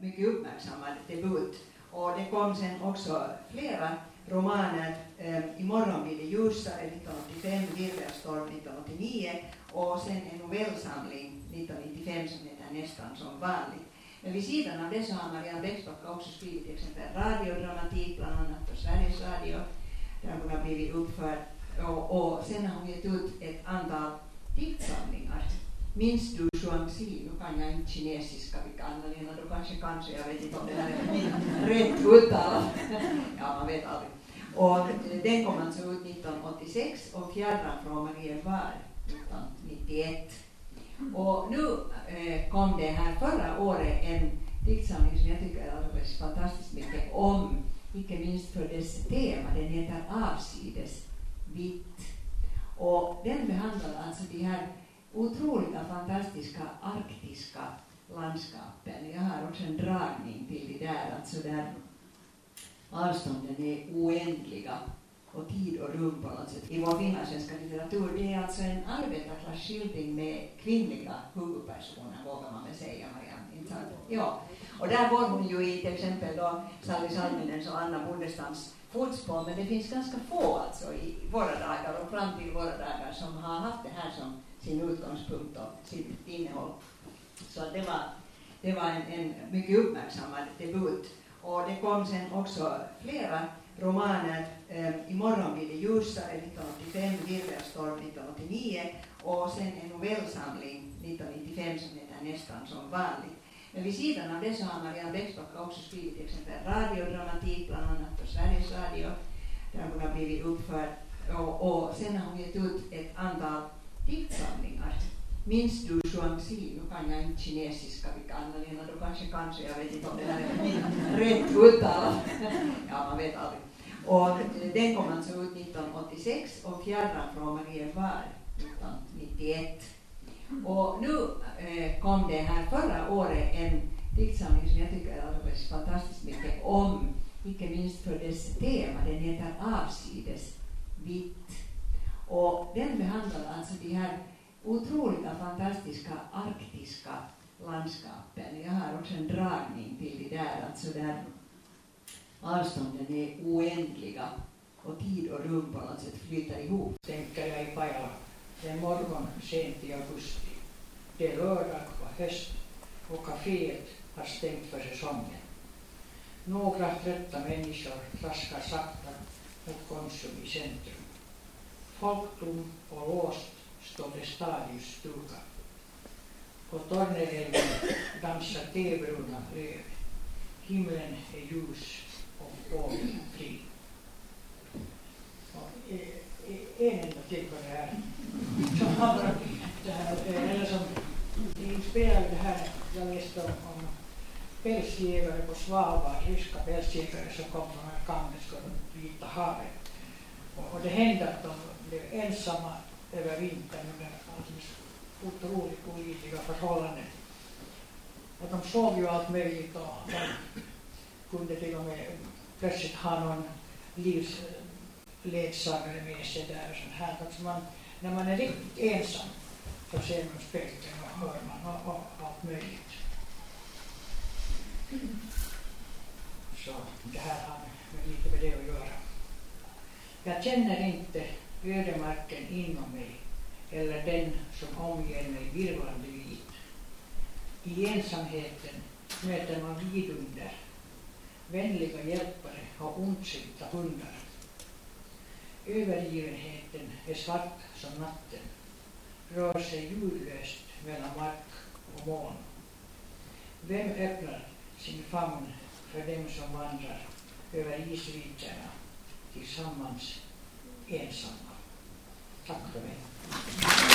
mycket uppmärksammad debut. Och det kom sen också flera romaner. Eh, Imorgon blir det ljusare eh, 1985, Virvelstorm 1989 och sen en novellsamling 1995 som heter Nästan som vanligt. Men vid sidan av det så har Marianne Bäcksbacka också skrivit till exempel radiodramatik, bland annat för Sveriges Radio, där hon har blivit uppförd. Och, och sen har hon gett ut ett antal dikter Minns du Zhuangzi? Nu kan jag inte kinesiska, vilka Anna-Lena du kanske kan, så jag vet inte om det här är rätt uttalat. ja, man vet aldrig. Och den kom alltså ut 1986 och Fjärran från var. 1991. Och nu eh, kom det här förra året en diktsamling som jag tycker alldeles fantastiskt mycket om, icke minst för dess tema. Den heter Avsides vitt. Och den behandlar alltså de här otroliga, fantastiska arktiska landskapen. Jag har också en dragning till det där, alltså där avstånden är oändliga och tid och rum på något sätt. I vår finlandssvenska litteratur, det är alltså en arbetarklasskildring med kvinnliga huvudpersoner, vågar man väl säga, Marianne? Inte sant? Ja. Och där går hon ju i till exempel då Sally Salminens och Anna Bondestams fotspår, men det finns ganska få alltså i våra dagar och fram till våra dagar som har haft det här som sin utgångspunkt och sitt innehåll. Så det var, det var en, en mycket uppmärksammad debut. Och det kom sen också flera romaner. Eh, Imorgon blir det ljusare 1985, Virvelstorm 1989 och sen en novellsamling 1995 som heter Nästan som vanligt. Men vid sidan av det så har Marianne Bäcksbacka också skrivit till exempel radiodramatik, bland annat för Sveriges Radio, där hon har blivit uppförd. Och, och sen har hon gett ut ett antal. Minns du Shuangxi? Nu kan jag inte kinesiska, vilka Anna-Lena du kanske kan, så jag vet inte om det här är rätt uttalat. ja, man vet aldrig. Och den kom alltså ut 1986 och Fjärran från var. 1991. Och nu eh, kom det här förra året en diktsamling som jag tycker alldeles fantastiskt mycket om, icke minst för dess tema. Den heter Avsides vitt. Och den behandlar alltså de här otroliga, fantastiska arktiska landskapen. Jag har också en dragning till det där, alltså där avstånden är oändliga och tid och rum på något sätt flyter ihop. Tänker jag i Pajala. Det är morgon sent i augusti. Det är lördag och höst och kaféet har stängt för säsongen. Några trötta människor traskar sakta mot Konsum i centrum. Folktom och låst står det stadius stuga. På Torneälven tebruna löv. Himlen är ljus och ålen fri. En enda till på det här. Som handlar det här, eller som inspirerar det här jag läste om, pälsjägare på Svalbard, ryska pälsjägare som kom från och Vita havet. Och det hände att de blev ensamma över vintern under alldeles otroligt olidliga förhållanden. Och de såg ju allt möjligt och de kunde till och med plötsligt ha någon livsledsagare med sig där och sånt här. Alltså man, när man är riktigt ensam så ser man spöken och hör man och, och allt möjligt. Så det här har lite med det att göra. Jag känner inte ödemarken inom mig eller den som omger mig virvlande vit. I ensamheten möter man vidunder, vänliga hjälpare och ondsinta hundar. Övergivenheten är svart som natten, rör sig ljudlöst mellan mark och moln. Vem öppnar sin famn för dem som vandrar över isvidderna tillsammans ensamma? Tack för mig.